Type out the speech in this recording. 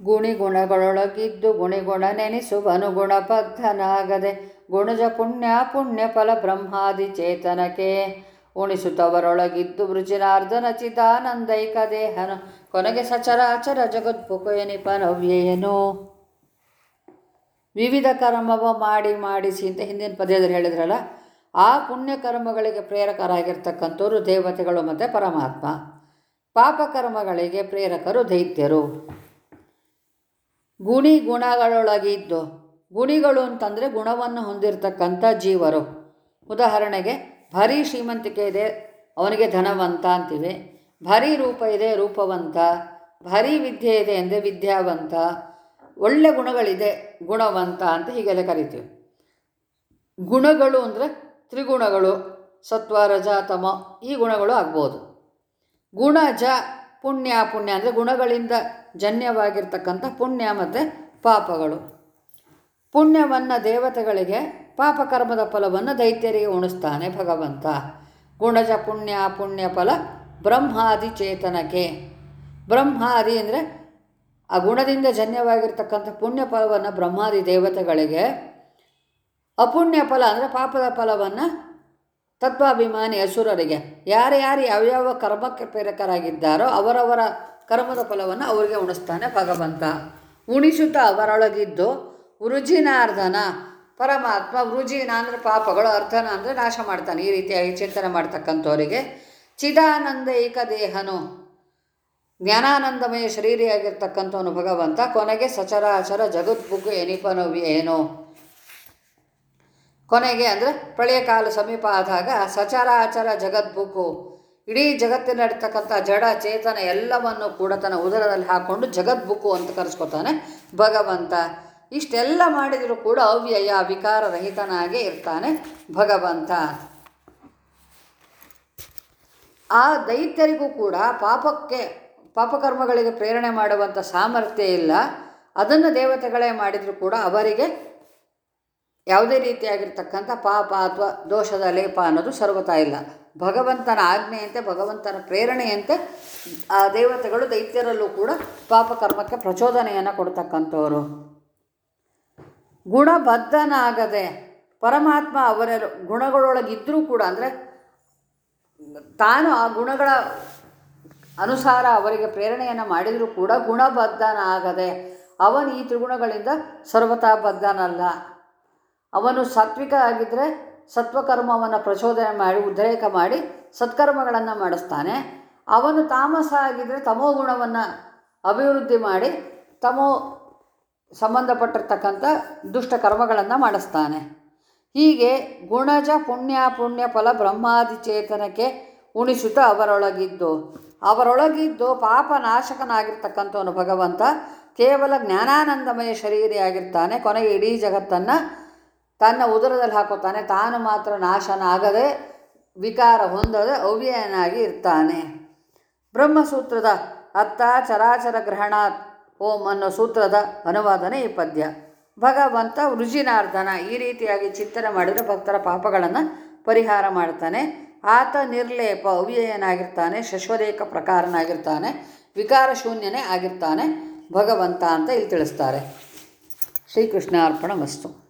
ಗುಣಿ ಗುಣಗಳೊಳಗಿದ್ದು ಗುಣಿಗುಣ ನೆನೆಸುವನು ಗುಣಬದ್ಧನಾಗದೆ ಗುಣಜ ಪುಣ್ಯ ಪುಣ್ಯ ಫಲ ಬ್ರಹ್ಮಾದಿ ಚೇತನಕ್ಕೆ ಉಣಿಸುತ್ತವರೊಳಗಿದ್ದು ವೃಜಿನಾರ್ಧನ ಚಿದಾನಂದೈಕ ದೇಹನು. ಕೊನೆಗೆ ಸಚರಾಚರ ಜಗದ್ಭುಕು ಎನಿಪನವ್ಯೇನು ವಿವಿಧ ಕರ್ಮವ ಮಾಡಿ ಮಾಡಿಸಿ ಅಂತ ಹಿಂದಿನ ಪದ್ಯದಲ್ಲಿ ಹೇಳಿದ್ರಲ್ಲ, ಆ ಪುಣ್ಯ ಕರ್ಮಗಳಿಗೆ ಪ್ರೇರಕರಾಗಿರ್ತಕ್ಕಂಥವ್ರು ದೇವತೆಗಳು ಮತ್ತು ಪರಮಾತ್ಮ. ಪಾಪಕರ್ಮಗಳಿಗೆ ಪ್ರೇರಕರು ದೈತ್ಯರು. ಗುಣಿ ಗುಣಗಳೊಳಗಿದ್ದು ಗುಣಿಗಳು ಅಂತಂದರೆ ಗುಣವನ್ನು ಹೊಂದಿರತಕ್ಕಂಥ ಜೀವರು. ಉದಾಹರಣೆಗೆ, ಭಾರಿ ಶ್ರೀಮಂತಿಕೆ ಇದೆ, ಅವನಿಗೆ ಧನವಂತ ಅಂತೀವಿ. ಭಾರಿ ರೂಪ ಇದೆ, ರೂಪವಂತ. ಭಾರಿ ವಿದ್ಯೆ ಇದೆ ಅಂದರೆ ವಿದ್ಯಾವಂತ. ಒಳ್ಳೆ ಗುಣಗಳಿದೆ, ಗುಣವಂತ ಅಂತ ಹೀಗೆಲ್ಲ ಕರಿತೀವಿ. ಗುಣಗಳು ಅಂದರೆ ತ್ರಿಗುಣಗಳು, ಸತ್ವ, ರಜ, ತಮ ಈ ಗುಣಗಳು ಆಗ್ಬೋದು. ಗುಣ, ಜ ಪುಣ್ಯ ಪುಣ್ಯ ಅಂದರೆ ಗುಣಗಳಿಂದ ಜನ್ಯವಾಗಿರ್ತಕ್ಕಂಥ ಪುಣ್ಯ ಮತ್ತು ಪಾಪಗಳು. ಪುಣ್ಯವನ್ನು ದೇವತೆಗಳಿಗೆ ಪಾಪಕರ್ಮದ ಫಲವನ್ನು ದೈತ್ಯರಿಗೆ ಉಣಿಸ್ತಾನೆ ಭಗವಂತ. ಗುಣಜ ಪುಣ್ಯ ಪುಣ್ಯ ಫಲ ಬ್ರಹ್ಮಾದಿ ಚೇತನಕ್ಕೆ. ಬ್ರಹ್ಮಾದಿ ಅಂದರೆ ಆ ಗುಣದಿಂದ ಜನ್ಯವಾಗಿರ್ತಕ್ಕಂಥ ಪುಣ್ಯ ಫಲವನ್ನು ಬ್ರಹ್ಮಾದಿ ದೇವತೆಗಳಿಗೆ. ಅಪುಣ್ಯ ಫಲ ಅಂದರೆ ಪಾಪದ ಫಲವನ್ನು ತತ್ವಾಭಿಮಾನಿ ಅಸುರರಿಗೆ. ಯಾರ್ಯಾರು ಯಾವ್ಯಾವ ಕರ್ಮಕ್ಕೆ ಪ್ರೇರಕರಾಗಿದ್ದಾರೋ ಅವರವರ ಕರ್ಮದ ಫಲವನ್ನು ಅವರಿಗೆ ಉಣಿಸ್ತಾನೆ ಭಗವಂತ. ಉಣಿಸುತ್ತಾ ಅವರೊಳಗಿದ್ದು ವೃಜಿನಾರ್ಧನ, ಪರಮಾತ್ಮ, ವೃಜಿನ ಅಂದರೆ ಪಾಪಗಳು, ಅರ್ಧನ ಅಂದರೆ ನಾಶ ಮಾಡ್ತಾನೆ. ಈ ರೀತಿಯಾಗಿ ಚಿಂತನೆ ಮಾಡ್ತಕ್ಕಂಥವರಿಗೆ ಚಿದಾನಂದೈಕ ದೇಹನು ಜ್ಞಾನಾನಂದಮಯ ಶರೀರಿಯಾಗಿರ್ತಕ್ಕಂಥವನು ಭಗವಂತ. ಕೊನೆಗೆ ಸಚರಾಚರ ಜಗದ್ಬುಗು ಎನಿಪನವಿ ಏನೋ ಕೊನೆಗೆ ಅಂದರೆ ಪ್ರಳಯ ಕಾಲ ಸಮೀಪ ಆದಾಗ ಸಚರಾಚರ ಜಗದ್ಬುಕು ಇಡೀ ಜಗತ್ತಿನಲ್ಲಿರ್ತಕ್ಕಂಥ ಜಡ ಚೇತನ ಎಲ್ಲವನ್ನು ಕೂಡ ತನ್ನ ಉದರದಲ್ಲಿ ಹಾಕ್ಕೊಂಡು ಜಗದ್ಬುಕು ಅಂತ ಕರೆಸ್ಕೊತಾನೆ ಭಗವಂತ. ಇಷ್ಟೆಲ್ಲ ಮಾಡಿದರೂ ಕೂಡ ಅವ್ಯಯ ವಿಕಾರರಹಿತನಾಗೇ ಇರ್ತಾನೆ ಭಗವಂತ. ಆ ದೈತ್ಯರಿಗೂ ಕೂಡ ಪಾಪಕ್ಕೆ, ಪಾಪಕರ್ಮಗಳಿಗೆ ಪ್ರೇರಣೆ ಮಾಡುವಂಥ ಸಾಮರ್ಥ್ಯ ಇಲ್ಲ. ಅದನ್ನು ದೇವತೆಗಳೇ ಮಾಡಿದರೂ ಕೂಡ ಅವರಿಗೆ ಯಾವುದೇ ರೀತಿಯಾಗಿರ್ತಕ್ಕಂಥ ಪಾಪ ಅಥವಾ ದೋಷದ ಲೇಪ ಅನ್ನೋದು ಸರ್ವತಾ ಇಲ್ಲ. ಭಗವಂತನ ಆಜ್ಞೆಯಂತೆ, ಭಗವಂತನ ಪ್ರೇರಣೆಯಂತೆ ಆ ದೇವತೆಗಳು ದೈತ್ಯರಲ್ಲೂ ಕೂಡ ಪಾಪಕರ್ಮಕ್ಕೆ ಪ್ರಚೋದನೆಯನ್ನು ಕೊಡ್ತಕ್ಕಂಥವರು. ಗುಣಬದ್ಧನಾಗದೆ ಪರಮಾತ್ಮ ಅವರ ಗುಣಗಳೊಳಗಿದ್ದರೂ ಕೂಡ, ಅಂದರೆ ತಾನು ಆ ಗುಣಗಳ ಅನುಸಾರ ಅವರಿಗೆ ಪ್ರೇರಣೆಯನ್ನು ಮಾಡಿದರೂ ಕೂಡ ಗುಣಬದ್ಧನಾಗದೆ ಅವನು ಈ ತ್ರಿಗುಣಗಳಿಂದ ಸರ್ವತಾ ಬದ್ಧನಲ್ಲ. ಅವನು ಸಾತ್ವಿಕ ಆಗಿದ್ದರೆ ಸತ್ವಕರ್ಮವನ್ನು ಪ್ರಚೋದನೆ ಮಾಡಿ, ಉದ್ರೇಕ ಮಾಡಿ ಸತ್ಕರ್ಮಗಳನ್ನು ಮಾಡಿಸ್ತಾನೆ. ಅವನು ತಾಮಸ ಆಗಿದ್ದರೆ ತಮೋ ಗುಣವನ್ನು ಅಭಿವೃದ್ಧಿ ಮಾಡಿ ತಮೋ ಸಂಬಂಧಪಟ್ಟಿರ್ತಕ್ಕಂಥ ದುಷ್ಟ ಕರ್ಮಗಳನ್ನು ಮಾಡಿಸ್ತಾನೆ. ಹೀಗೆ ಗುಣಜ ಪುಣ್ಯ ಪುಣ್ಯ ಫಲ ಬ್ರಹ್ಮಾದಿ ಚೇತನಕ್ಕೆ ಉಣಿಸುತ್ತಾ ಅವರೊಳಗಿದ್ದು ಅವರೊಳಗಿದ್ದು ಪಾಪನಾಶಕನಾಗಿರ್ತಕ್ಕಂಥವನು ಭಗವಂತ ಕೇವಲ ಜ್ಞಾನಾನಂದಮಯ ಶರೀರಿಯಾಗಿರ್ತಾನೆ. ಕೊನೆಗೆ ಇಡೀ ಜಗತ್ತನ್ನು ತನ್ನ ಉದರದಲ್ಲಿ ಹಾಕೋತಾನೆ. ತಾನು ಮಾತ್ರ ನಾಶನ ಆಗದೆ ವಿಕಾರ ಹೊಂದದೆ ಅವ್ಯಯನಾಗಿ ಇರ್ತಾನೆ. ಬ್ರಹ್ಮಸೂತ್ರದ ಅತ್ತ ಚರಾಚರ ಗ್ರಹಣ ಓಂ ಅನ್ನೋ ಸೂತ್ರದ ಅನುವಾದನೆ ಈ ಪದ್ಯ. ಭಗವಂತ ವೃಜಿನಾರ್ಧನ ಈ ರೀತಿಯಾಗಿ ಚಿಂತನೆ ಮಾಡಿದರೆ ಭಕ್ತರ ಪಾಪಗಳನ್ನು ಪರಿಹಾರ ಮಾಡ್ತಾನೆ. ಆತ ನಿರ್ಲೇಪ, ಅವ್ಯಯನಾಗಿರ್ತಾನೆ, ಶಶ್ವರೇಖ ಪ್ರಕಾರನಾಗಿರ್ತಾನೆ, ವಿಕಾರ ಶೂನ್ಯನೇ ಆಗಿರ್ತಾನೆ ಭಗವಂತ ಅಂತ ಇಲ್ಲಿ ತಿಳಿಸ್ತಾರೆ. ಶ್ರೀಕೃಷ್ಣ ಅರ್ಪಣ ಮಸ್ತು.